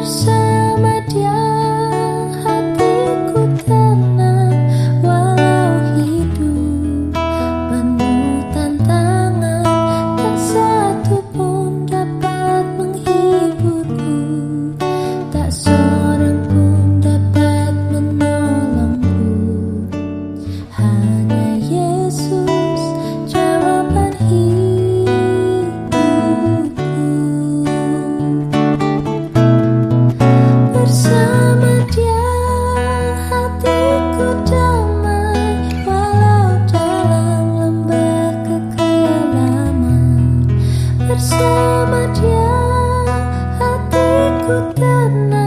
bersama dia. good night.